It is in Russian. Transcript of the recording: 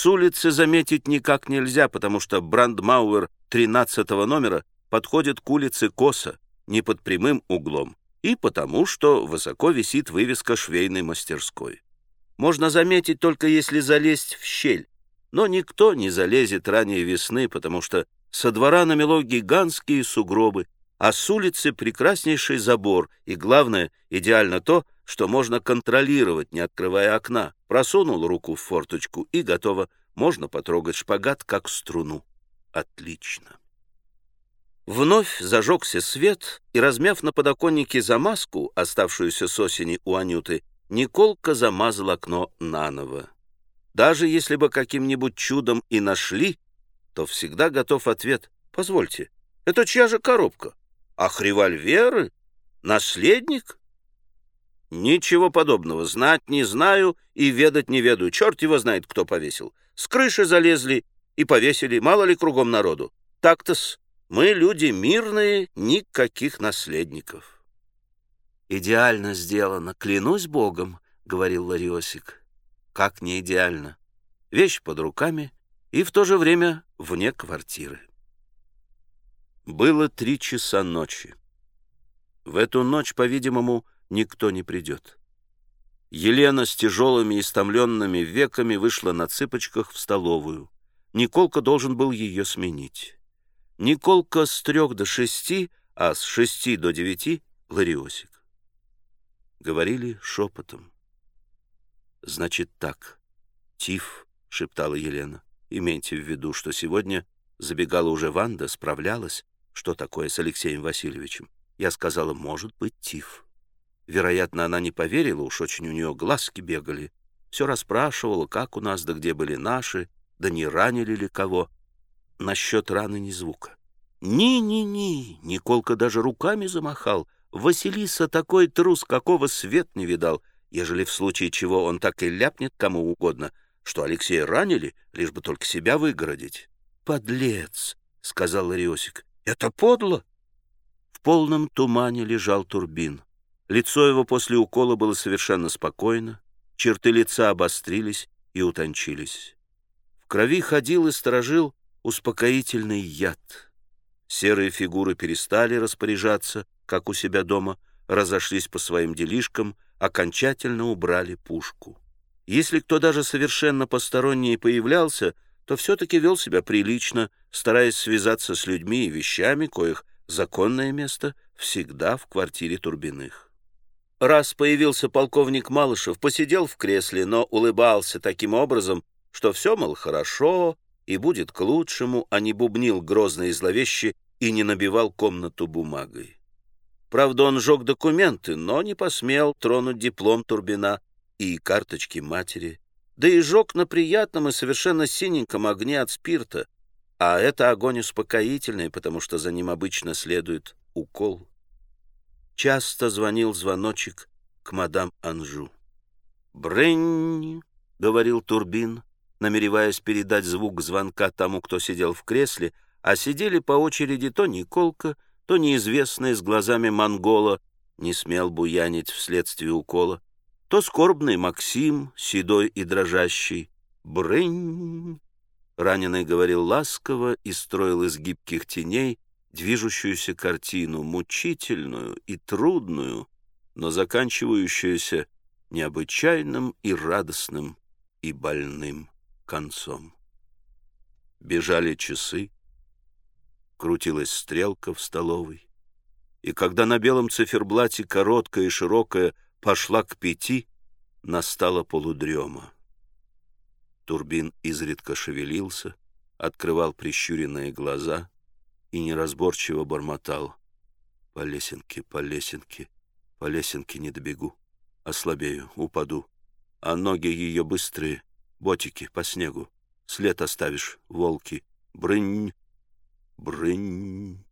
С улицы заметить никак нельзя, потому что брандмауэр 13 номера подходит к улице косо, не под прямым углом, и потому, что высоко висит вывеска швейной мастерской. Можно заметить только если залезть в щель, но никто не залезет ранее весны, потому что со двора намело гигантские сугробы, а с улицы прекраснейший забор, и, главное, идеально то, что можно контролировать, не открывая окна. Просунул руку в форточку и готово. Можно потрогать шпагат, как струну. Отлично. Вновь зажегся свет, и, размяв на подоконнике замазку, оставшуюся с осени у Анюты, Николка замазал окно наново. Даже если бы каким-нибудь чудом и нашли, то всегда готов ответ. «Позвольте, это чья же коробка? Ах, револьверы? Наследник?» «Ничего подобного. Знать не знаю и ведать не ведаю. Черт его знает, кто повесил. С крыши залезли и повесили, мало ли кругом народу. Так-то-с, мы люди мирные, никаких наследников». «Идеально сделано, клянусь Богом», — говорил Лариосик. «Как не идеально. Вещь под руками и в то же время вне квартиры». Было три часа ночи. В эту ночь, по-видимому, никто не придет. Елена с тяжелыми истомленными веками вышла на цыпочках в столовую. Николка должен был ее сменить. Николка с трех до шести, а с шести до девяти — Лариосик. Говорили шепотом. «Значит так, тиф», — шептала Елена. «Имейте в виду, что сегодня забегала уже Ванда, справлялась, что такое с Алексеем Васильевичем. Я сказала, может быть, тиф». Вероятно, она не поверила, уж очень у нее глазки бегали. Все расспрашивала, как у нас, да где были наши, да не ранили ли кого. Насчет раны ни звука. «Ни-ни-ни!» — Николка даже руками замахал. Василиса такой трус, какого свет не видал, ежели в случае чего он так и ляпнет кому угодно, что Алексея ранили, лишь бы только себя выгородить. «Подлец!» — сказал Лариосик. «Это подло!» В полном тумане лежал Турбин. Лицо его после укола было совершенно спокойно, черты лица обострились и утончились. В крови ходил и сторожил успокоительный яд. Серые фигуры перестали распоряжаться, как у себя дома, разошлись по своим делишкам, окончательно убрали пушку. Если кто даже совершенно посторонний появлялся, то все-таки вел себя прилично, стараясь связаться с людьми и вещами, коих законное место всегда в квартире Турбиных. Раз появился полковник Малышев, посидел в кресле, но улыбался таким образом, что все, мол, хорошо и будет к лучшему, а не бубнил грозно и и не набивал комнату бумагой. Правда, он жег документы, но не посмел тронуть диплом Турбина и карточки матери, да и жег на приятном и совершенно синеньком огне от спирта, а это огонь успокоительный, потому что за ним обычно следует укол. Часто звонил звоночек к мадам Анжу. «Брынь!» — говорил Турбин, намереваясь передать звук звонка тому, кто сидел в кресле, а сидели по очереди то Николка, то неизвестный с глазами монгола, не смел буянить вследствие укола, то скорбный Максим, седой и дрожащий. «Брынь!» Раненый говорил ласково и строил из гибких теней движущуюся картину, мучительную и трудную, но заканчивающуюся необычайным и радостным и больным концом. Бежали часы, крутилась стрелка в столовой, и когда на белом циферблате короткая и широкая пошла к пяти, настала полудрема. Турбин изредка шевелился, открывал прищуренные глаза — и неразборчиво бормотал. По лесенке, по лесенке, по лесенке не добегу. Ослабею, упаду. А ноги ее быстрые, ботики по снегу. След оставишь, волки. Брынь, брынь.